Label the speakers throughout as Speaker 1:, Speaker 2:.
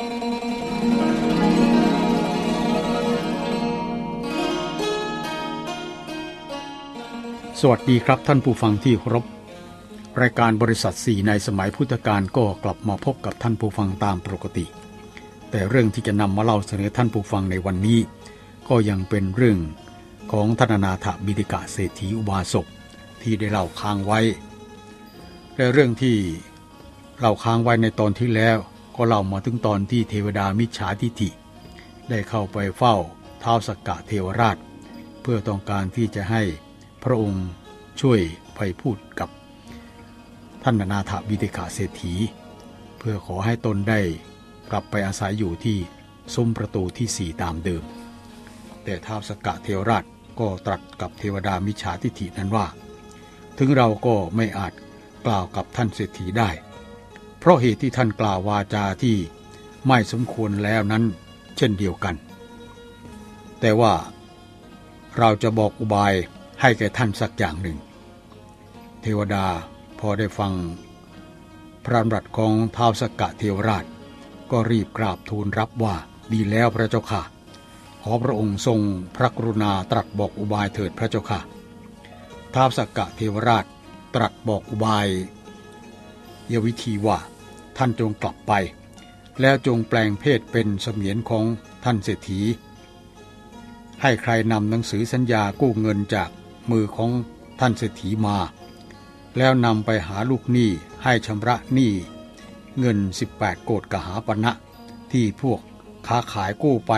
Speaker 1: สวัสดีครับท่านผู้ฟังที่เคารพ รายการบริษัทสี่ในสมัยพุทธกาลก็กลับมาพบกับท่านผู้ฟังตามปกติ แต่เรื่องที่จะนำมาเล่าเสนอท่านผู้ฟังในวันนี้ ก็ยังเป็นเรื่องของธนนาถบิดิกะเศรษฐีอุบาสกที่ได้เล่าค้างไว้และเรื่องที่เล่าค้างไว้ในตอนที่แล้ว ก็เล่ามาถึงตอนที่เทวดามิจฉาทิฐิ ได้เข้าไปเฝ้าท้าวสกกะเทวราช เพื่อต้องการที่จะให้พระองค์ช่วยไปพูดกับท่านนาถบิดิกาเศรษฐี เพื่อขอให้ตนได้กลับไปอาศัยอยู่ที่ซุ้มประตูที่สี่ตามเดิม แต่ท้าวสกกะเทวราชก็ตรัสกับเทวดามิจฉาทิฐินั้นว่า ถึงเราก็ไม่อาจกล่าวกับท่านเศรษฐีได้ เพราะเหตุที่ท่านกล่าววาจาที่ไม่สมควรแล้วนั้น เช่นเดียวกัน แต่ว่าเราจะบอกอุบายให้แก่ท่านสักอย่างหนึ่ง เทวดาพอได้ฟัง พระบัตของท้าวสกกะเทวราช ก็รีบกราบทูลรับว่าดีแล้วพระเจ้าค่ะ ขอพระองค์ทรงพระกรุณาตรัสบอกอุบายเถิดพระเจ้าค่ะท้าวสกกะเทวราชตรัสบอกอุบายยวิธีว่า ท่านจงกลับไป แล้วจงแปลงเพศเป็นเสมียนของท่านเศรษฐี ให้ใครนำหนังสือสัญญากู้เงินจากมือของท่านเศรษฐีมา แล้วนำไปหาลูกหนี้ให้ชำระหนี้เงิน 18 โกดกหาปณะที่พวกค้าขายกู้ไป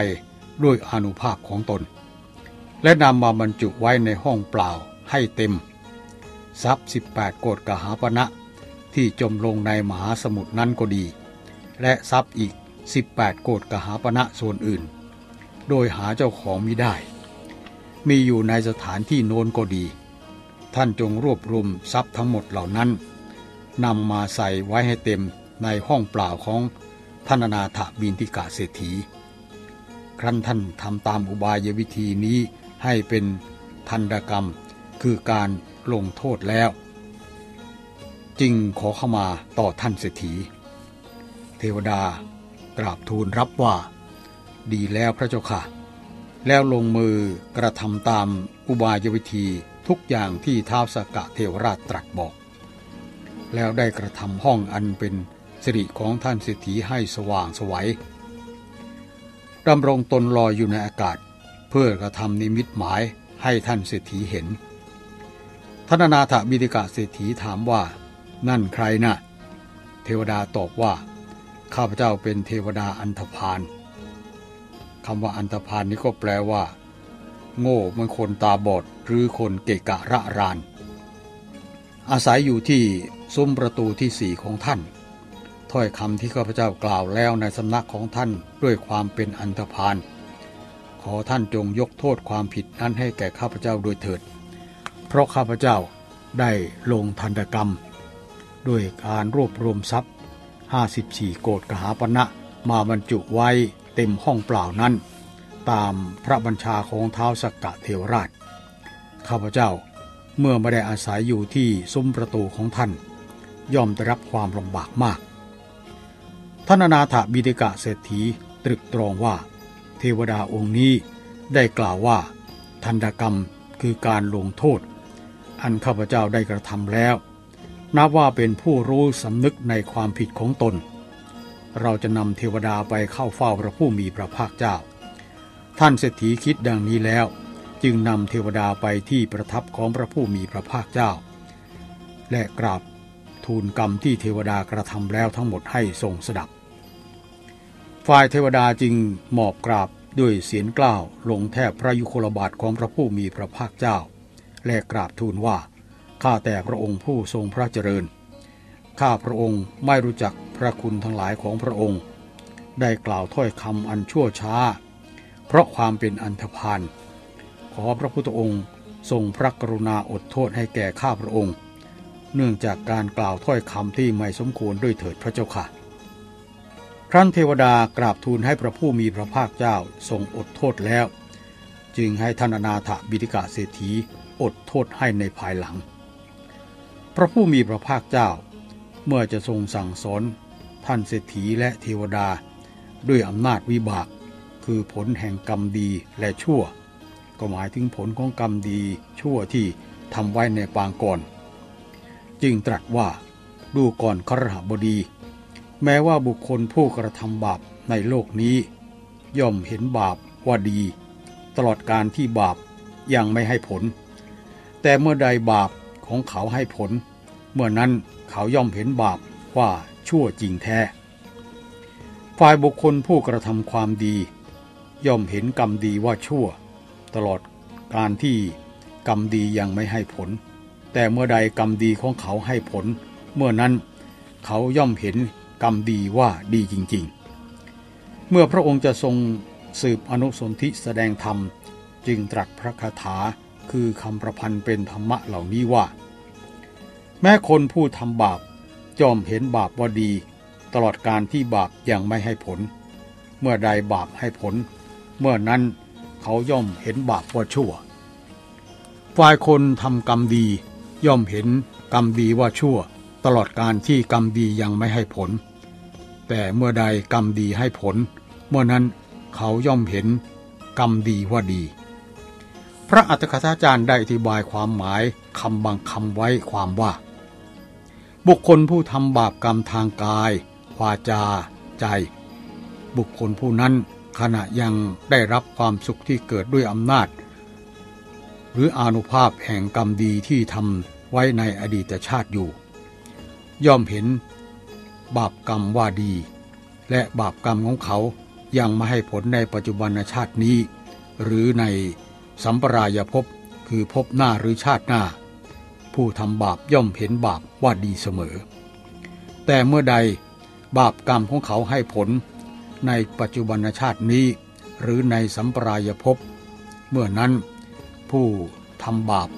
Speaker 1: ด้วยอนุภาพของตน และนำมาบรรจุไว้ในห้องเปล่าให้เต็ม ทรัพย์ 18 โกดกหาปณะ ที่จมลงในมหาสมุทรนั้นก็ดี และทรัพย์อีก 18 โกดกหาปณะส่วนอื่น โดยหาเจ้าของมิได้ มีอยู่ในสถานที่โน้นก็ดี ท่านจงรวบรวมทรัพย์ทั้งหมดเหล่านั้นนำมาใส่ไว้ให้เต็มในห้องเปล่าของท่านนาถบินทิกาเศรษฐี ครั้นท่านทำตามอุบายวิธีนี้ให้เป็นทันดกรรม คือการลงโทษแล้ว จึงขอเข้ามาต่อท่านเศรษฐี เทวดากราบทูลรับว่า ดีแล้วพระเจ้าค่ะ แล้วลงมือกระทำตามอุบายวิธีทุกอย่างที่ท้าวสกกะเทวราชตรัสบอก แล้วได้กระทำห้องอันเป็นสิริของท่านเศรษฐีให้สว่างสวัยดำรงตนลอยอยู่ในอากาศ เพื่อกระทำนิมิตหมายให้ท่านเศรษฐีเห็นท่านนาถบิดิกะเศรษฐีถามว่า นั่นใครนะ่ะ เทวดาตอบว่า ข้าพเจ้าเป็นเทวดาอันธพาลคำว่าอันธพาลนี้ก็แปลว่า โง่มันคนตาบอดหรือคนเกะกะระราน อาศัยอยู่ที่ซุ้มประตูที่สี่ของท่าน ถ้อยคำที่ข้าพเจ้ากล่าวแล้วในสำนักของท่านด้วยความเป็นอันธพาลขอท่านจงยกโทษความผิดนั้นให้แก่ข้าพเจ้าโดยเถิด เพราะข้าพเจ้าได้ลงทันตกรรม ด้วยการรวบรวมทรัพย์ 54 โกดกหาปณะมาบรรจุไว้เต็มห้องเปล่านั้น ตามพระบัญชาของเท้าสกกะเทวราช ข้าพเจ้าเมื่อไม่ได้อาศัยอยู่ที่ซุ้มประตูของท่าน ย่อมได้รับความลำบากมาก ท่านนาถบิดิกะเศรษฐีตรึกตรองว่า เทวดาองค์นี้ได้กล่าวว่าทันดกรรมคือการลงโทษ อันข้าพเจ้าได้กระทำแล้ว นับว่าเป็นผู้รู้สำนึกในความผิดของตน เราจะนำเทวดาไปเข้าเฝ้าพระผู้มีพระภาคเจ้า ท่านเศรษฐีคิดดังนี้แล้ว จึงนำเทวดาไปที่ประทับของพระผู้มีพระภาคเจ้า และกราบทูลกรรมที่เทวดากระทำแล้วทั้งหมดให้ทรงสดับ ฝ่ายเทวดาจึงหมอบกราบด้วยเสียงกล้าวลงแทบพระยุคลบาทของพระผู้มีพระภาคเจ้า และกราบทูลว่า ข้าแต่พระองค์ผู้ทรงพระเจริญ ข้าพระองค์ไม่รู้จักพระคุณทั้งหลายของพระองค์ ได้กล่าวถ้อยคำอันชั่วช้า เพราะความเป็นอันธพาล ขอพระพุทธองค์ทรงพระกรุณาอดโทษให้แก่ข้าพระองค์ เนื่องจากการกล่าวถ้อยคำที่ไม่สมควรด้วยเถิดพระเจ้าค่ะ ครั้นเทวดากราบทูลให้พระผู้มีพระภาคเจ้าทรงอดโทษแล้ว จึงให้ท่านนาถบิดิกาเศรษฐีอดโทษให้ในภายหลัง พระผู้มีพระภาคเจ้า เมื่อจะทรงสั่งสอนท่านเศรษฐีและเทวดา ด้วยอำนาจวิบาก คือผลแห่งกรรมดีและชั่ว ก็หมายถึงผลของกรรมดีชั่วที่ทำไว้ในปางก่อน จึงตรัสว่าดูก่อนครหบดี แม้ว่าบุคคลผู้กระทำบาปในโลกนี้ ย่อมเห็นบาปว่าดี ตลอดการที่บาปยังไม่ให้ผล แต่เมื่อใดบาป ของเขาให้ผล เมื่อนั้นเขาย่อมเห็นบาปว่าชั่วจริงแท้ ฝ่ายบุคคลผู้กระทำความดี ย่อมเห็นกรรมดีว่าชั่ว ตลอดการที่กรรมดียังไม่ให้ผล แต่เมื่อใดกรรมดีของเขาให้ผล เมื่อนั้นเขาย่อมเห็นกรรมดีว่าดีจริง ๆ เมื่อพระองค์จะทรงสืบอนุสนธิแสดงธรรม จึงตรัสพระคาถา คือคำประพันธ์เป็นธรรมะเหล่านี้ว่า แม้คนผู้ทำบาปย่อมเห็นบาปว่าดี ตลอดการที่บาปยังไม่ให้ผล เมื่อใดบาปให้ผล เมื่อนั้นเขาย่อมเห็นบาปว่าชั่ว ฝ่ายคนทำกรรมดี ย่อมเห็นกรรมดีว่าชั่ว ตลอดการที่กรรมดียังไม่ให้ผล แต่เมื่อใดกรรมดีให้ผล เมื่อนั้นเขาย่อมเห็นกรรมดีว่าดี พระอัตถกถาจารย์ได้อธิบายความหมายคำบางคำไว้ความว่า บุคคลผู้ทำบาปกรรมทางกาย วาจา ใจ บุคคลผู้นั้นขณะยังได้รับความสุขที่เกิดด้วยอำนาจ หรืออนุภาพแห่งกรรมดีที่ทำไว้ในอดีตชาติอยู่ ย่อมเห็น บาปกรรมว่าดี และบาปกรรมของเขายังมาให้ผลในปัจจุบันชาตินี้ หรือใน สัมปรายภพคือภพหน้าหรือชาติหน้า ผู้ทำบาปย่อมเห็นบาปว่าดีเสมอ แต่เมื่อใดบาปกรรมของเขาให้ผล ในปัจจุบันชาตินี้ หรือในสัมปรายภพเมื่อนั้น ผู้ทำบาป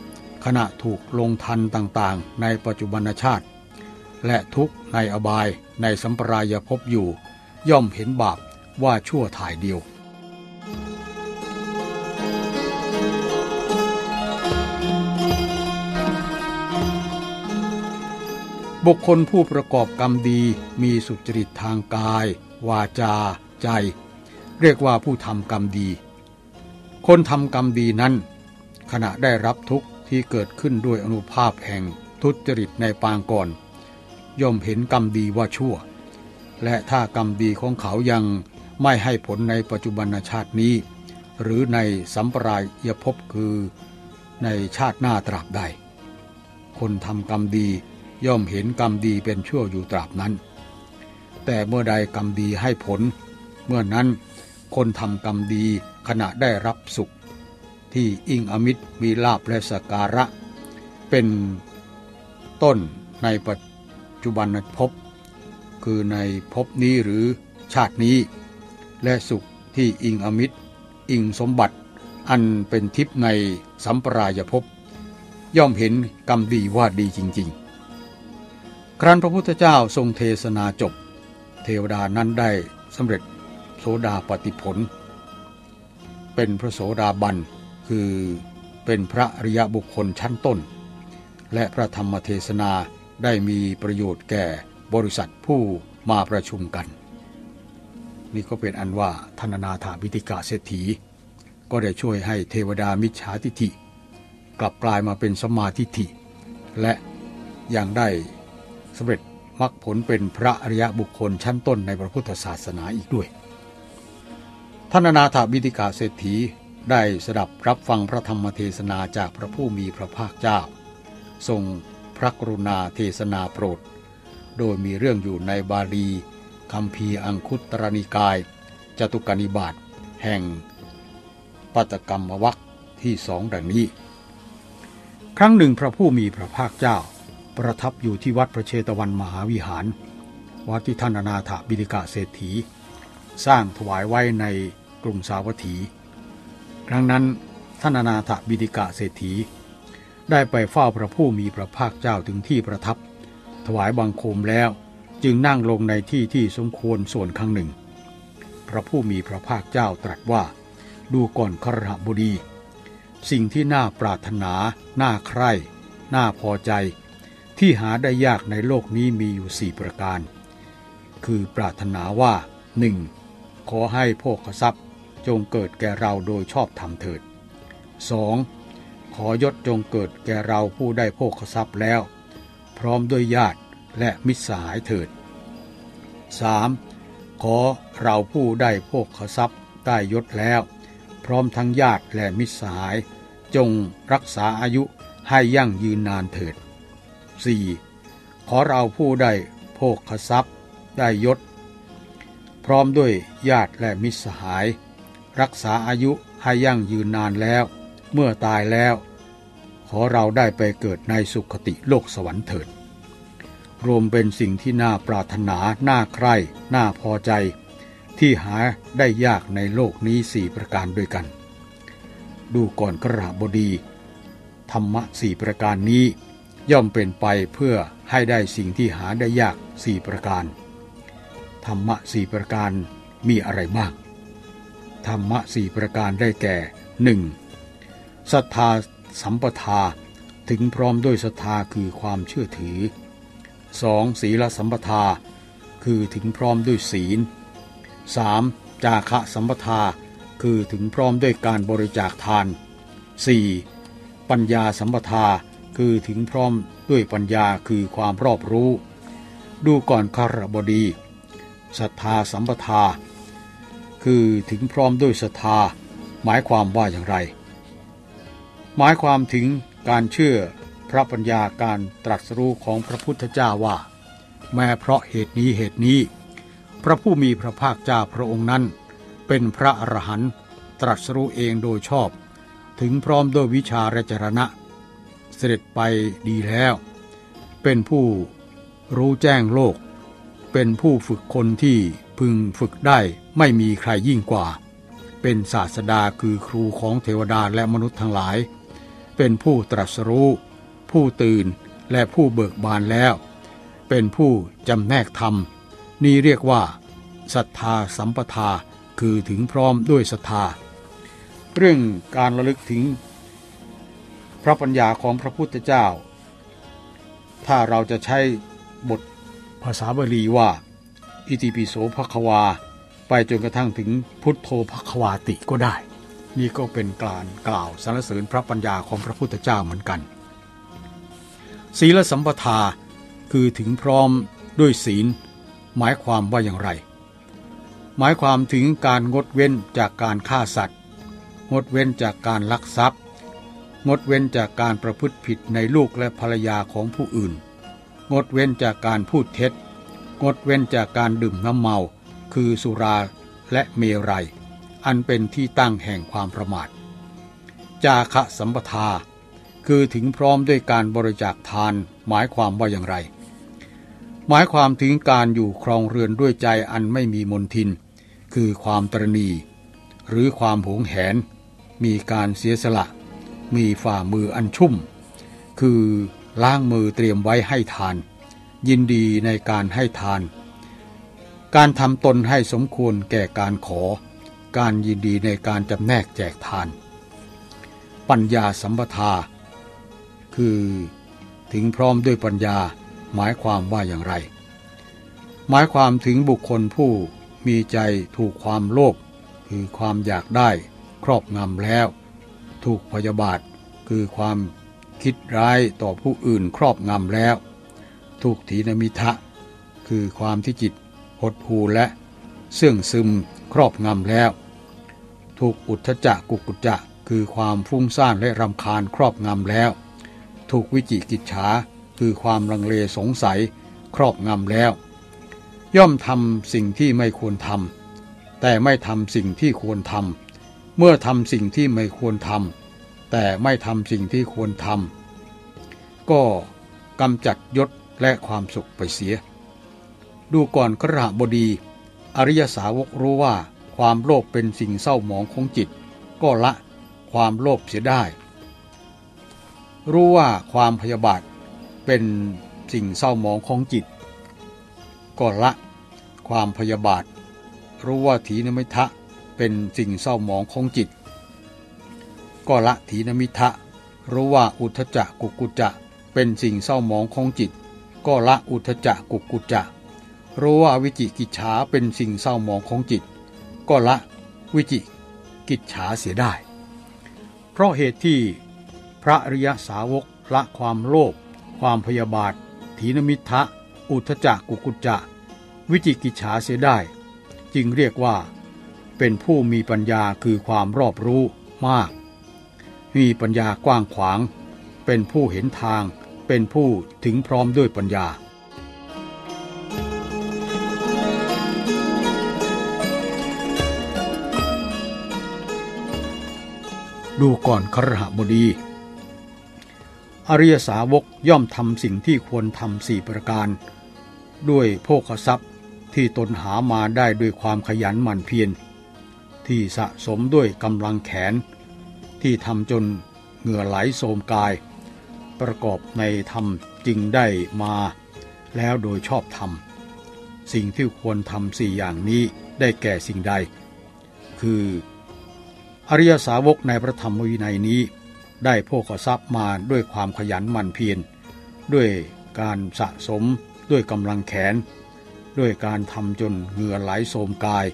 Speaker 1: ขณะถูกลงทันต่างๆ ในปัจจุบันชาติ และทุกในอบายในสัมปรายภพอยู่ ย่อมเห็นบาปว่าชั่วถ่ายเดียว บุคคลผู้ประกอบกรรมดีมีสุจริตทางกาย วาจา ใจ เรียกว่าผู้ทำกรรมดี คนทำกรรมดีนั้น ขณะได้รับทุกข์ที่เกิดขึ้นด้วยอนุภาพแห่งทุจริตในปางก่อน ย่อมเห็นกรรมดีว่าชั่ว และถ้ากรรมดีของเขายังไม่ให้ผลในปัจจุบันชาตินี้ หรือในสัมปรายภพคือในชาติหน้าตราบใด คนทำกรรมดี ย่อมเห็นกรรมดีเป็นชั่วอยู่ตราบนั้น แต่เมื่อใดกรรมดีให้ผล เมื่อนั้นคนทำกรรมดีขณะได้รับสุข ที่อิงอมิตรมีลาภและสการะ เป็นต้นในปัจจุบันภพคือในภพนี้หรือชาตินี้ และสุขที่อิงอมิตร อิงสมบัติ อันเป็นทิพย์ในสัมปรายภพย่อมเห็นกรรมดีว่าดีจริง ๆ ครั้นพระพุทธเจ้าทรงเทศนาจบ เทวดานั้นได้สำเร็จโสดาปฏิผล เป็นพระโสดาบันคือเป็นพระอริยบุคคลชั้นต้น และพระธรรมเทศนาได้มีประโยชน์แก่บริษัทผู้มาประชุมกัน นี่ก็เป็นอันว่าธนนาถาวิติกาเศรษฐี ก็ได้ช่วยให้เทวดามิจฉาทิฐิ กลับกลายมาเป็นสมาธิฐิ และยังได้ สำเร็จมรรคผลเป็นพระอริยบุคคลชั้นต้นในพระพุทธศาสนาอีกด้วยธนนาถาวิติกาเศรษฐีได้สดับรับฟังพระธรรมเทศนาจากพระผู้มีพระภาคเจ้า ทรงพระกรุณาเทศนาโปรด โดยมีเรื่องอยู่ในบาลีคำพีอังคุตรนิกาย จตุกนิบาตแห่งปัตกรรมวัคที่สองดังนี้ ครั้งหนึ่งพระผู้มีพระภาคเจ้า ประทับอยู่ที่วัดพระเชตวันมหาวิหาร วัดที่ท่านนาถบิลิกาเศรษฐี สร้างถวายไว้ในกรุงสาวัตถี ครั้งนั้นท่านนาถบิลิกาเศรษฐี ได้ไปเฝ้าพระผู้มีพระภาคเจ้าถึงที่ประทับ ถวายบังคมแล้วจึงนั่งลงในที่ที่สมควรส่วนข้างหนึ่ง พระผู้มีพระภาคเจ้าตรัสว่า ดูก่อนครหบดี สิ่งที่น่าปรารถนา น่าใคร่ น่าพอใจ ที่หาได้ยากในโลกนี้มีอยู่สี่ประการ คือปรารถนาว่าหนึ่งขอให้โภคทรัพย์จงเกิดแก่เราโดยชอบธรรมเถิด 2. ขอยศจงเกิดแก่เราผู้ได้โภคทรัพย์แล้ว พร้อมด้วยญาติและมิตรสหายเถิด 3. ขอเราผู้ได้โภคทรัพย์ได้ยศแล้ว พร้อมทั้งญาติและมิตรสหาย จงรักษาอายุให้ยั่งยืนนานเถิด 4. ขอเราผู้ได้โภคทรัพย์ได้ยศ พร้อมด้วยญาติและมิตรสหาย รักษาอายุให้ยั่งยืนนานแล้ว เมื่อตายแล้ว ขอเราได้ไปเกิดในสุคติโลกสวรรค์เถิด รวมเป็นสิ่งที่น่าปรารถนา น่าใคร่ น่าพอใจ ที่หาได้ยากในโลกนี้สี่ประการด้วยกัน ดูก่อนกระบดี ธรรมะสี่ประการนี้ ย่อมเป็นไปเพื่อให้ได้สิ่งที่หาได้ยากสี่ประการ ธรรมะสี่ประการมีอะไรบ้าง ธรรมะสี่ประการได้แก่หนึ่งศรัทธาสัมปทาถึงพร้อมด้วยศรัทธาคือความเชื่อถือ 2. ศีลสัมปทา คือถึงพร้อมด้วยศีล 3. จาคะสัมปทา คือถึงพร้อมด้วยการบริจาคทาน 4. ปัญญาสัมปทา คือถึงพร้อมด้วยปัญญาคือความรอบรู้ ดูก่อนคารบดีศรัทธาสัมปทา คือถึงพร้อมด้วยศรัทธา หมายความว่าอย่างไร หมายความถึงการเชื่อพระปัญญาการตรัสรู้ของพระพุทธเจ้าว่า แม้เพราะเหตุนี้เหตุนี้ พระผู้มีพระภาคเจ้าพระองค์นั้น เป็นพระอรหันต์ตรัสรู้เองโดยชอบ ถึงพร้อมด้วยวิชาและจรณะ เสด็จไปดีแล้ว เป็นผู้รู้แจ้งโลก เป็นผู้ฝึกคนที่พึงฝึกได้ไม่มีใครยิ่งกว่า เป็นศาสดาคือครูของเทวดาและมนุษย์ทั้งหลาย เป็นผู้ตรัสรู้ ผู้ตื่นและผู้เบิกบานแล้ว เป็นผู้จำแนกธรรม นี่เรียกว่าศรัทธาสัมปทาคือถึงพร้อมด้วยศรัทธา เรื่องการระลึกถึง พระปัญญาของพระพุทธเจ้า ถ้าเราจะใช้บทภาษาบาลีว่า อิติปิโสภควา ไปจนกระทั่งถึงพุทโธภควาติก็ได้ นี่ก็เป็นการกล่าวสรรเสริญพระปัญญาของพระพุทธเจ้าเหมือนกัน ศีลสัมปทาคือถึงพร้อมด้วยศีล หมายความว่าอย่างไร หมายความถึงการงดเว้นจากการฆ่าสัตว์ งดเว้นจากการลักทรัพย์ งดเว้นจากการประพฤติผิดในลูกและภรรยาของผู้อื่น งดเว้นจากการพูดเท็จ งดเว้นจากการดื่มน้ำเมา คือสุราและเมรัย อันเป็นที่ตั้งแห่งความประมาท จาคะสัมปทา คือถึงพร้อมด้วยการบริจาคทานหมายความว่าอย่างไร หมายความถึงการอยู่ครองเรือนด้วยใจอันไม่มีมนทิน คือความตรณี หรือความหงแหน มีการเสียสละ มีฝ่ามืออันชุ่ม คือล้างมือเตรียมไว้ให้ทาน ยินดีในการให้ทาน การทำตนให้สมควรแก่การขอ การยินดีในการจำแนกแจกทาน ปัญญาสัมปทา คือถึงพร้อมด้วยปัญญาหมายความว่าอย่างไร หมายความถึงบุคคลผู้มีใจถูกความโลภคือความอยากได้ครอบงำแล้ว ถูกพยาบาท คือความคิดร้ายต่อผู้อื่นครอบงำแล้ว ถูกถีนมิทะ คือความที่จิตหดหูและเสื่องซึมครอบงำแล้ว ถูกอุทธจักกุกุจจะคือความฟุ้งซ่านและรำคาญครอบงำแล้ว ถูกวิจิกิจฉาคือความลังเลสงสัยครอบงำแล้ว ย่อมทำสิ่งที่ไม่ควรทำแต่ไม่ทำสิ่งที่ควรทำ เมื่อทำสิ่งที่ไม่ควรทำแต่ไม่ทำสิ่งที่ควรทำก็กำจัดยศและความสุขไปเสีย ดูก่อนกระบดี อริยสาวกรู้ว่าความโลภเป็นสิ่งเศร้าหมองของจิต ก็ละความโลภเสียได้ รู้ว่าความพยาบาทเป็นสิ่งเศร้าหมองของจิต ก็ละความพยาบาท รู้ว่าถีนมิทะ เป็นสิ่งเศร้าหมองของจิต ก็ละถีนมิทะรู้ว่าอุทจักกุกุจะเป็นสิ่งเศร้าหมองของจิต ก็ละอุทจักกุกุจะรู้ว่าวิจิกิจฉาเป็นสิ่งเศร้าหมองของจิต ก็ละวิจิกิจฉาเสียได้ เพราะเหตุที่พระริยสาวกละความโลภความพยาบาท ถีนมิทะอุทจักกุกุจจะวิจิกิจฉาเสียได้ จึงเรียกว่า เป็นผู้มีปัญญาคือความรอบรู้มาก มีปัญญากว้างขวาง เป็นผู้เห็นทาง เป็นผู้ถึงพร้อมด้วยปัญญาดูก่อนครหบดี อริยสาวกย่อมทำสิ่งที่ควรทำสี่ประการ ด้วยโภคทรัพย์ที่ตนหามาได้ด้วยความขยันหมั่นเพียร ที่สะสมด้วยกำลังแขน ที่ทำจนเหงื่อไหลโสมกาย ประกอบในธรรมจึงได้มา แล้วโดยชอบธรรม สิ่งที่ควรทำสี่อย่างนี้ได้แก่สิ่งใด คือ อริยสาวกในพระธรรมวินัยนี้ ได้โภคทรัพย์มาด้วยความขยันหมั่นเพียรด้วยการสะสมด้วยกำลังแขน ด้วยการทำจนเหงื่อไหลโสมกาย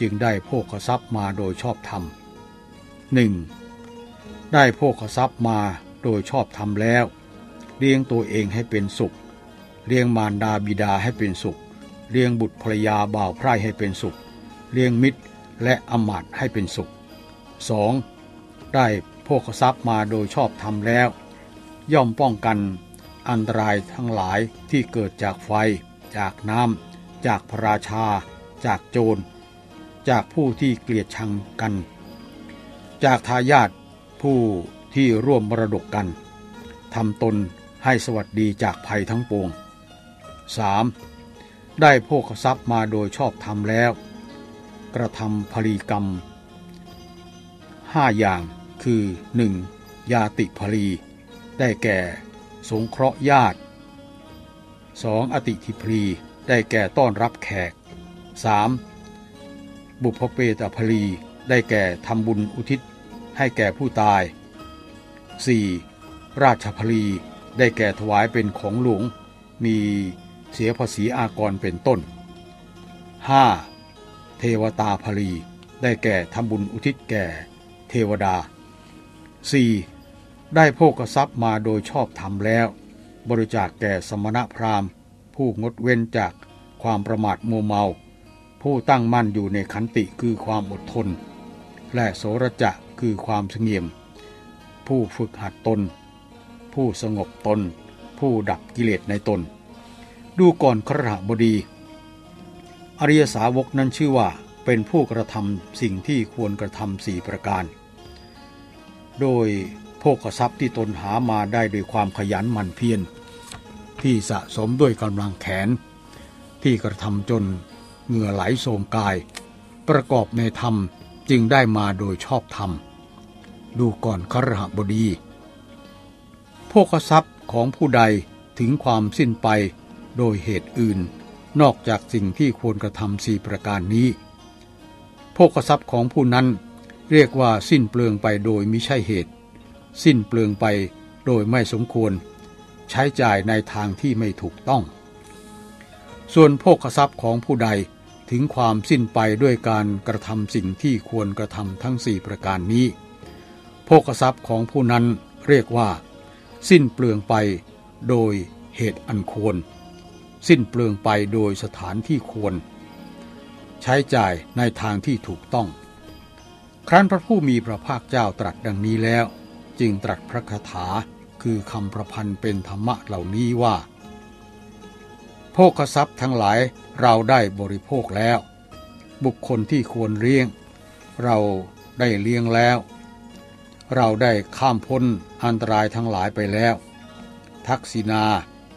Speaker 1: จึงได้โภคทรัพย์มาโดยชอบธรรมหนึ่งได้โภคทรัพย์มาโดยชอบธรรมแล้ว เลี้ยงตัวเองให้เป็นสุข เลี้ยงมารดาบิดาให้เป็นสุข เลี้ยงบุตรภรยาบ่าวไพร่ให้เป็นสุข เลี้ยงมิตรและอมาตให้เป็นสุข 2. ได้โภคทรัพย์มาโดยชอบธรรมแล้ว ย่อมป้องกันอันตรายทั้งหลายที่เกิดจากไฟ จากน้ำจากพระราชา จากโจร จากผู้ที่เกลียดชังกัน จากทายาทผู้ที่ร่วมมรดกกันทำตนให้สวัสดีจากภัยทั้งปวง 3. ได้โภคทรัพย์มาโดยชอบธรรมแล้ว กระทำพลีกรรมห้าอย่างคือ 1. ยาติภลี ได้แก่ สงเคราะห์ญาติ 2. อติทิพลี ได้แก่ต้อนรับแขก 3. บุพเพตภลีได้แก่ทำบุญอุทิศให้แก่ผู้ตาย 4. ราชพลีได้แก่ถวายเป็นของหลวง มีเสียภาษีอากรเป็นต้น 5. เทวตาพลีได้แก่ทำบุญอุทิศแก่เทวดา 4. ได้โภกทรัพย์มาโดยชอบธรรมแล้ว บริจาคแก่สมณพราหมณ์ ผู้งดเว้นจากความประมาทมัวเมา ผู้ตั้งมั่นอยู่ในขันติคือความอดทน และโสรจะคือความสงเงียม ผู้ฝึกหัดตน ผู้สงบตน ผู้ดับกิเลสในตน ดูก่อนครหบดี อริยสาวกนั้นชื่อว่าเป็นผู้กระทำสิ่งที่ควรกระทำสี่ประการ โดยโภคทรัพย์ที่ตนหามาได้ด้วยความขยันหมั่นเพียรที่สะสมด้วยกำลังแขน ที่กระทำจน เหงื่อไหลโสมกาย ประกอบในธรรมจึงได้มาโดยชอบธรรม ดูก่อนครหบดีโภคทรัพย์ของผู้ใดถึงความสิ้นไปโดยเหตุอื่น นอกจากสิ่งที่ควรกระทำสี่ประการนี้โภคทรัพย์ของผู้นั้นเรียกว่าสิ้นเปลืองไปโดยมิใช่เหตุ สิ้นเปลืองไปโดยไม่สมควร ใช้จ่ายในทางที่ไม่ถูกต้อง ส่วนโภคทรัพย์ของผู้ใด ถึงความสิ้นไปด้วยการกระทำสิ่งที่ควรกระทำทั้งสี่ประการนี้โภคทรัพย์ของผู้นั้นเรียกว่า สิ้นเปลืองไปโดยเหตุอันควร สิ้นเปลืองไปโดยสถานที่ควร ใช้จ่ายในทางที่ถูกต้อง ครั้นพระผู้มีพระภาคเจ้าตรัสดังนี้แล้ว จึงตรัสพระคาถาคือคำประพันธ์เป็นธรรมะเหล่านี้ว่า โภคทรัพย์ทั้งหลายเราได้บริโภคแล้ว บุคคลที่ควรเลี้ยง เราได้เลี้ยงแล้ว เราได้ข้ามพ้นอันตรายทั้งหลายไปแล้ว ทักษิณา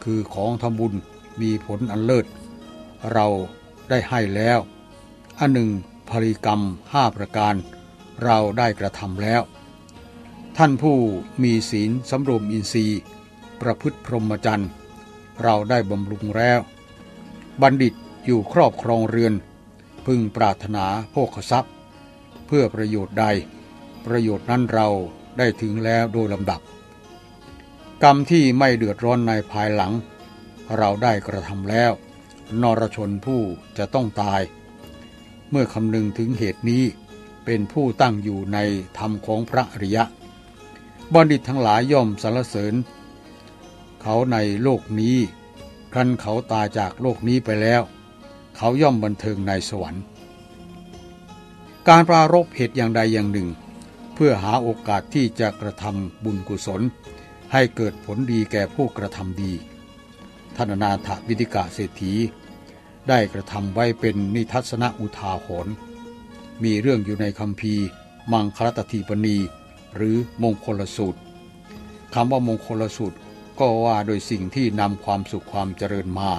Speaker 1: คือของทำบุญมีผลอันเลิศ เราได้ให้แล้ว อันหนึ่งภริกรรมห้าประการ เราได้กระทำแล้ว ท่านผู้มีศีลสำรวมอินทรีย์ ประพฤติพรหมจรรย์ เราได้บำรุงแล้ว บัณฑิตอยู่ครอบครองเรือน พึงปรารถนาโภคทรัพย์ เพื่อประโยชน์ใด ประโยชน์นั้นเราได้ถึงแล้วโดยลำดับ กรรมที่ไม่เดือดร้อนในภายหลัง เราได้กระทำแล้ว นรชนผู้จะต้องตาย เมื่อคำนึงถึงเหตุนี้เป็นผู้ตั้งอยู่ในธรรมของพระอริยะบัณฑิตทั้งหลายย่อมสรรเสริญ เขาในโลกนี้ ครั้นเขาตายจากโลกนี้ไปแล้ว เขาย่อมบันเทิงในสวรรค์ การปรารบเหตุอย่างใดอย่างหนึ่ง เพื่อหาโอกาสที่จะกระทำบุญกุศล ให้เกิดผลดีแก่ผู้กระทำดีท่านนาถวิธิกาเศรษฐี ได้กระทำไว้เป็นนิทัศนอุทาหรณ์มีเรื่องอยู่ในคำพีมังคลตทีปณี หรือมงคลสูตรคำว่ามงคลสูตร ก็ว่าโดยสิ่งที่นำความสุขความเจริญมา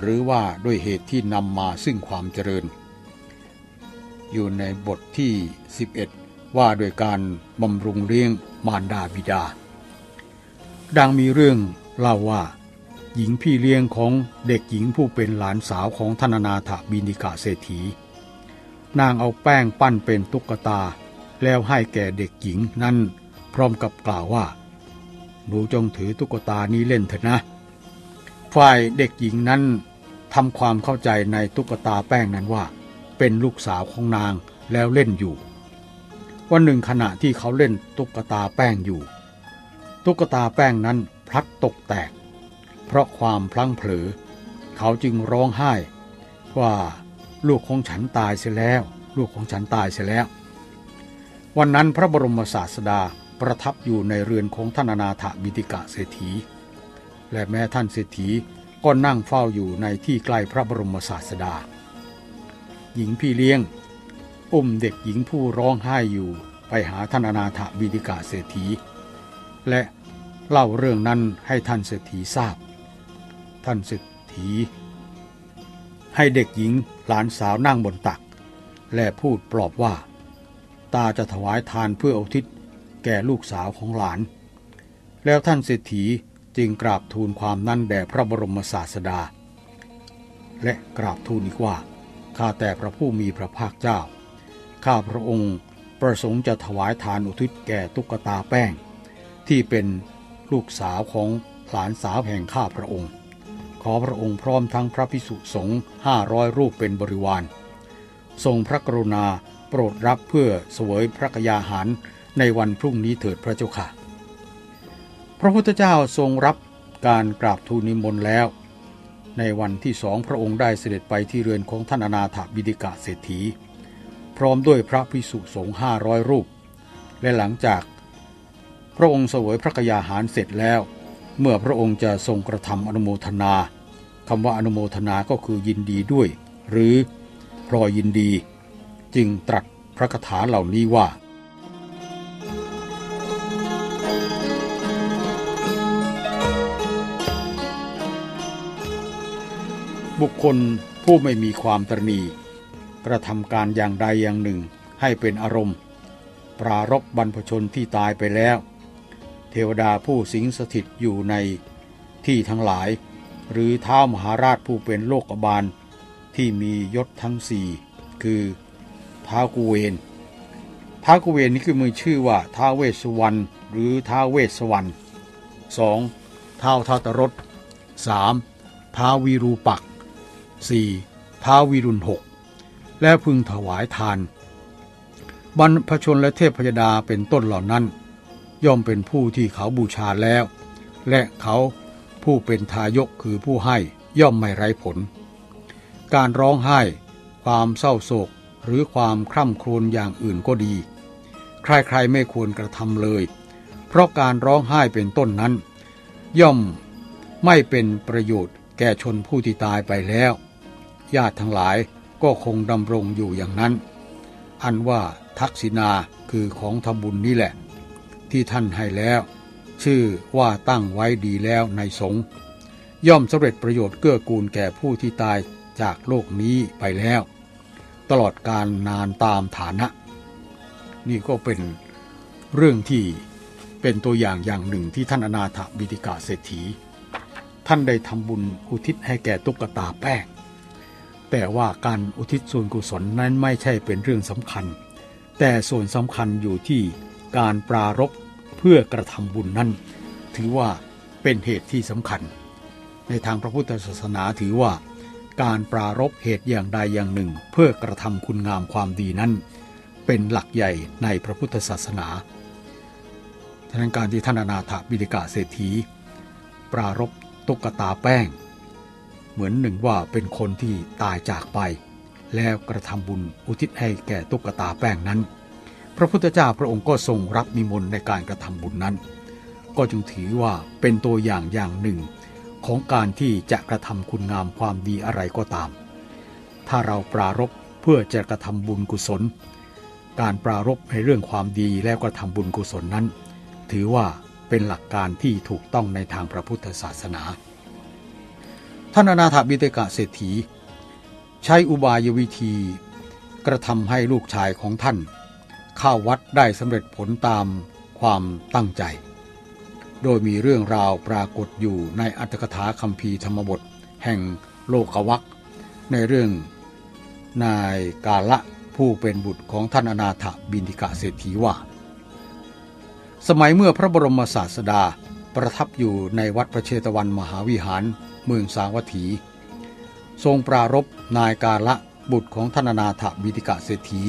Speaker 1: หรือว่าด้วยเหตุที่นำมาซึ่งความเจริญ อยู่ในบทที่ 11 ว่าโดยการบำรุงเลี้ยงมารดาบิดา ดังมีเรื่องเล่าว่า หญิงพี่เลี้ยงของเด็กหญิงผู้เป็นหลานสาวของธนนาถบินิกาเศรษฐี นางเอาแป้งปั้นเป็นตุ๊กตา แล้วให้แก่เด็กหญิงนั้นพร้อมกับกล่าวว่า หนูจงถือตุ๊กตานี้เล่นเถอะนะ ฝ่ายเด็กหญิงนั้นทำความเข้าใจในตุ๊กตาแป้งนั้นว่า เป็นลูกสาวของนางแล้วเล่นอยู่ วันหนึ่งขณะที่เขาเล่นตุ๊กตาแป้งอยู่ ตุ๊กตาแป้งนั้นพลัดตกแตก เพราะความพลั้งเผลอ เขาจึงร้องไห้ ว่าลูกของฉันตายเสียแล้ว ลูกของฉันตายเสียแล้ว วันนั้นพระบรมศาสดา ประทับอยู่ในเรือนของท่านอนาถบิติกะเศรษฐี และแม้ท่านเศรษฐีก็นั่งเฝ้าอยู่ในที่ใกล้พระบรมศาสดา หญิงพี่เลี้ยงอุ้มเด็กหญิงผู้ร้องไห้อยู่ไปหาท่านอนาถบิติกะเศรษฐี และเล่าเรื่องนั้นให้ท่านเศรษฐีทราบ ท่านเศรษฐี ให้เด็กหญิงหลานสาวนั่งบนตัก และพูดปลอบว่า ตาจะถวายทานเพื่ออุทิศ แก่ลูกสาวของหลาน แล้วท่านเศรษฐีจึงกราบทูลความนั้นแด่พระบรมศาสดา และกราบทูลอีกว่า ข้าแต่พระผู้มีพระภาคเจ้า ข้าพระองค์ประสงค์จะถวายทานอุทิศแก่ตุ๊กตาแป้ง ที่เป็นลูกสาวของหลานสาวแห่งข้าพระองค์ ขอพระองค์พร้อมทั้งพระพิสุสงฆ์ห้าร้อยรูปเป็นบริวาร ทรงพระกรุณา โปรดรับเพื่อเสวยพระกยาหารในวันพรุ่งนี้เถิดพระเจ้าค่ะ พระพุทธเจ้าทรงรับการกราบทูลนิมนต์แล้ว ในวันที่สองพระองค์ได้เสด็จไปที่เรือนของท่านอนาถบิดิกะเศรษฐี พร้อมด้วยพระพิสุสงฆ์ห้าร้อยรูป และหลังจากพระองค์เสวยพระกยาหารเสร็จแล้ว เมื่อพระองค์จะทรงกระทำอนุโมทนาคำว่าอนุโมทนาก็คือยินดีด้วย หรือพลอยยินดี จึงตรัสพระคาถาเหล่านี้ว่า บุคคลผู้ไม่มีความตรณีกระทำการอย่างใดอย่างหนึ่งให้เป็นอารมณ์ ปรารบบรรพชนที่ตายไปแล้ว เทวดาผู้สิงสถิตอยู่ในที่ทั้งหลาย หรือเท้ามหาราชผู้เป็นโลกบาลที่มียศทั้งสี่คือ ท้ากุเวนท้ากุเวนนี่คือมือชื่อว่าท้าเวสวรรณหรือท้าเวสวรรณสองท้าวทาตรสสามท้าวีรูปัก 4. ท้าวิรุณหกและพึงถวายทาน บรรพชนและเทพพยดาเป็นต้นเหล่านั้น ย่อมเป็นผู้ที่เขาบูชาแล้ว และเขาผู้เป็นทายกคือผู้ให้ย่อมไม่ไร้ผล การร้องไห้ ความเศร้าโศก หรือความคร่ำครวญอย่างอื่นก็ดี ใครๆไม่ควรกระทำเลย เพราะการร้องไห้เป็นต้นนั้น ย่อมไม่เป็นประโยชน์แก่ชนผู้ที่ตายไปแล้ว ญาติทั้งหลายก็คงดำรงอยู่อย่างนั้น อันว่าทักษิณาคือของทำบุญนี่แหละ ที่ท่านให้แล้ว ชื่อว่าตั้งไว้ดีแล้วในสงฆ์ย่อมสำเร็จประโยชน์เกื้อกูลแก่ผู้ที่ตายจากโลกนี้ไปแล้ว ตลอดการนานตามฐานะ นี่ก็เป็นเรื่องที่เป็นตัวอย่างอย่างหนึ่งที่ท่านอนาถบิติกาเศรษฐี ท่านได้ทำบุญอุทิศให้แก่ตุ๊กตาแป้ง แต่ว่าการอุทิศส่วนกุศลนั้นไม่ใช่เป็นเรื่องสำคัญ แต่ส่วนสำคัญอยู่ที่การปรารบเพื่อกระทำบุญนั้น ถือว่าเป็นเหตุที่สำคัญ ในทางพระพุทธศาสนาถือว่า การปรารบเหตุอย่างใดอย่างหนึ่ง เพื่อกระทำคุณงามความดีนั้น เป็นหลักใหญ่ในพระพุทธศาสนาทนั้นการที่ท่านอนาถบิดิกาเศรษฐี ปรารบตุ๊กตาแป้ง เหมือนหนึ่งว่าเป็นคนที่ตายจากไป แล้วกระทำบุญอุทิศให้แก่ตุ๊กตาแป้งนั้น พระพุทธเจ้าพระองค์ก็ทรงรับนิมนต์ในการกระทำบุญนั้น ก็จึงถือว่าเป็นตัวอย่างอย่างหนึ่ง ของการที่จะกระทำคุณงามความดีอะไรก็ตาม ถ้าเราปรารบเพื่อจะกระทำบุญกุศล การปรารบในเรื่องความดีแล้วกระทำบุญกุศลนั้น ถือว่าเป็นหลักการที่ถูกต้องในทางพระพุทธศาสนา ท่านอนาถบิเตกะเศรษฐี ใช้อุบายวิธี กระทำให้ลูกชายของท่าน เข้าวัดได้สำเร็จผลตามความตั้งใจ โดยมีเรื่องราวปรากฏอยู่ในอัตถกถาคัมภีร์ธรรมบทแห่งโลกวักในเรื่องนายกาละผู้เป็นบุตรของท่านอนาถบินทิกะเศรษฐีว่า สมัยเมื่อพระบรมศาสดาประทับอยู่ในวัดพระเชตวันมหาวิหารเมืองสาวัตถี ทรงปรารบนายกาละบุตรของท่านอนาถบินทิกะเศรษฐี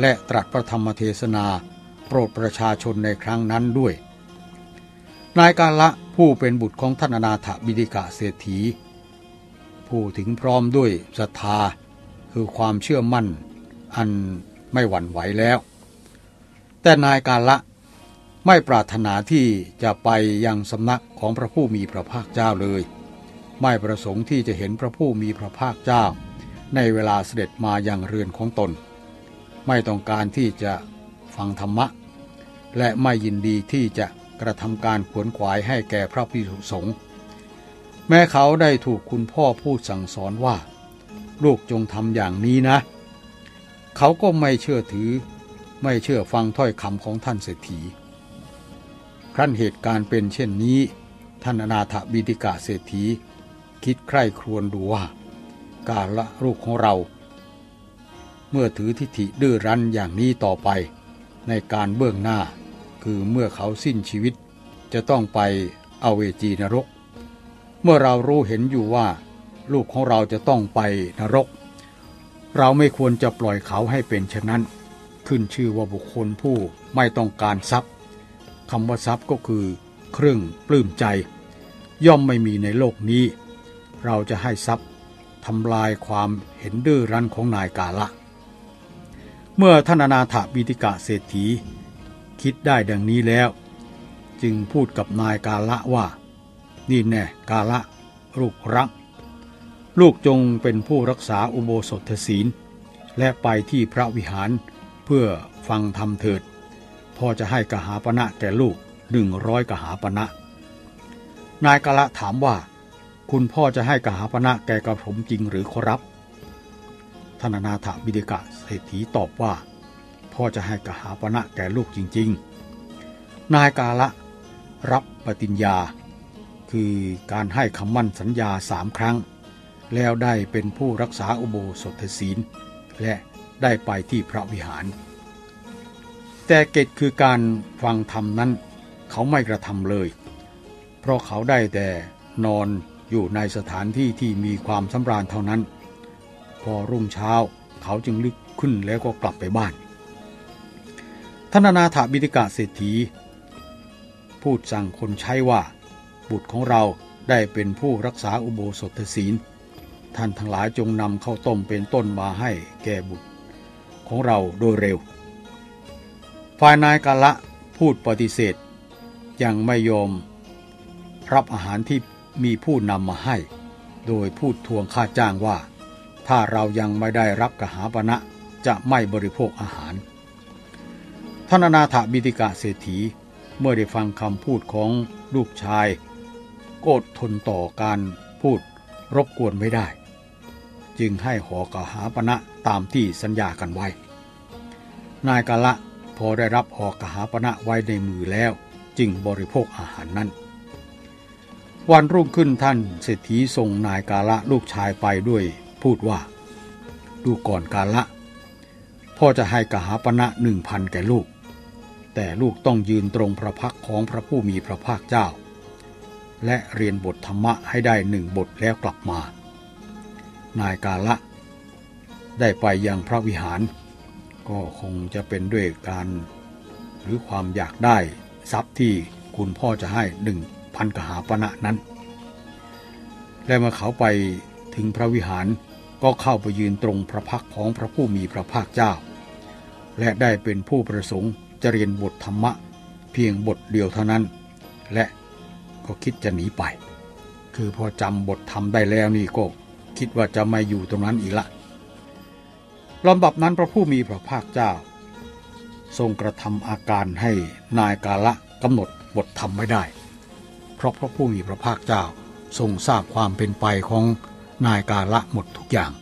Speaker 1: และตรัสพระธรรมเทศนาโปรดประชาชนในครั้งนั้นด้วย นายกาละผู้เป็นบุตรของท่านอนาถบินทิกะเศรษฐี ผู้ถึงพร้อมด้วยศรัทธาคือความเชื่อมั่นอันไม่หวั่นไหวแล้ว แต่นายกาละไม่ปรารถนาที่จะไปยังสำนักของพระผู้มีพระภาคเจ้าเลย ไม่ประสงค์ที่จะเห็นพระผู้มีพระภาคเจ้า ในเวลาเสด็จมาอย่างเรือนของตน ไม่ต้องการที่จะฟังธรรมะ และไม่ยินดีที่จะ กระทำการขวนขวายให้แก่พระพิสุสงฆ์แม้เขาได้ถูกคุณพ่อพูดสั่งสอนว่า ลูกจงทำอย่างนี้นะ เขาก็ไม่เชื่อถือ ไม่เชื่อฟังถ้อยคำของท่านเศรษฐี ครั้นเหตุการณ์เป็นเช่นนี้ ท่านอนาถบิดิกาเศรษฐี คิดใคร่ครวญดูว่า การละลูกของเรา เมื่อถือทิฏฐิดื้อรั้นอย่างนี้ต่อไป ในการเบื้องหน้า คือเมื่อเขาสิ้นชีวิต จะต้องไปเอาเวจีนรก เมื่อเรารู้เห็นอยู่ว่า ลูกของเราจะต้องไปนรก เราไม่ควรจะปล่อยเขาให้เป็นเช่นนั้น ขึ้นชื่อว่าบุคคลผู้ไม่ต้องการทรัพย์คำว่าทรัพย์ก็คือ เครื่องปลื้มใจ ย่อมไม่มีในโลกนี้ เราจะให้ทรัพย์ทำลายความเห็นดื้อรั้นของนายกาละ เมื่อท่านนาถบิติกะเศรษฐี คิดได้ดังนี้แล้ว จึงพูดกับนายกาละว่า นี่แน่กาละ ลูกรัก ลูกจงเป็นผู้รักษาอุโบสถศีล และไปที่พระวิหารเพื่อฟังธรรมเถิดพ่อจะให้กหาปณะแก่ลูกหนึ่งร้อยกหาปณะ นายกาละถามว่า คุณพ่อจะให้กหาปณะแก่กระผมจริงหรือขอรับท่านนาถบิดกะเศรษฐีตอบว่า พ่อจะให้กหาปณะแก่ลูกจริง ๆ นายกาละรับปฏิญญา คือการให้คำมั่นสัญญาสามครั้ง แล้วได้เป็นผู้รักษาอุโบสถศีล และได้ไปที่พระวิหาร แต่เกตคือการฟังธรรมนั้น เขาไม่กระทำเลย เพราะเขาได้แต่นอนอยู่ในสถานที่ที่มีความสำราญเท่านั้น พอรุ่งเช้าเขาจึงลุกขึ้นแล้วก็กลับไปบ้าน ท่านนาถบิติกะเศรษฐี พูดสั่งคนใช้ว่า บุตรของเราได้เป็นผู้รักษาอุโบสถศีล ท่านทั้งหลายจงนำข้าวต้มเป็นต้นมาให้แก่บุตร ของเราโดยเร็ว ฝ่ายนายกาละพูดปฏิเสธ ยังไม่ยอมรับอาหารที่มีผู้นำมาให้ โดยพูดทวงค่าจ้างว่า ถ้าเรายังไม่ได้รับกหาปณะจะไม่บริโภคอาหาร ท่านอนาถบิติกะเศรษฐีเมื่อได้ฟังคำพูดของลูกชาย โก็ทนต่อการพูดรบกวนไม่ได้ จึงให้หอกหาปณะตามที่สัญญากันไว้ นายกาละพอได้รับหอกหาปณะไว้ในมือแล้ว จึงบริโภคอาหารนั้น วันรุ่งขึ้นท่านเศรษฐีส่งนายกาละลูกชายไปด้วย พูดว่า ดูก่อนกาละพ่อจะให้กหาปณะหนึ่งพันแก่ลูก แต่ลูกต้องยืนตรงพระพักของพระผู้มีพระภาคเจ้า และเรียนบทธรรมะให้ได้หนึ่งบทแล้วกลับมา นายกาละ ได้ไปยังพระวิหาร ก็คงจะเป็นด้วยการหรือความอยากได้ทรัพย์ที่คุณพ่อจะให้หนึ่งพันกหาปณะนั้น และเมื่อเขาไปถึงพระวิหารก็เข้าไปยืนตรงพระพักของพระผู้มีพระภาคเจ้า และได้เป็นผู้ประสงค์ จะเรียนบทธรรมะเพียงบทเดียวเท่านั้น และก็คิดจะหนีไป คือพอจำบทธรรมได้แล้วนี่ก็คิดว่าจะไม่อยู่ตรงนั้นอีกละลำดับนั้นพระผู้มีพระภาคเจ้า ทรงกระทำอาการให้นายกาละกำหนดบทธรรมไม่ได้ เพราะพระผู้มีพระภาคเจ้าทรงทราบความเป็นไปของนายกาละหมดทุกอย่าง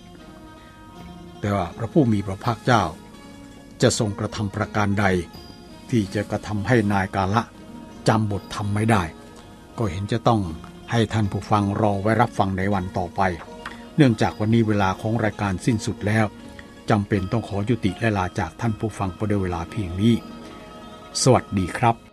Speaker 1: แต่ว่าพระผู้มีพระภาคเจ้า จะทรงกระทำประการใด ที่จะกระทำให้นายกาละจำบทธรรมไม่ได้ ก็เห็นจะต้องให้ท่านผู้ฟังรอไว้รับฟังในวันต่อไป เนื่องจากวันนี้เวลาของรายการสิ้นสุดแล้วจำเป็นต้องขอยุติและลาจากท่านผู้ฟังไปด้วยเวลาเพียงนี้ สวัสดีครับ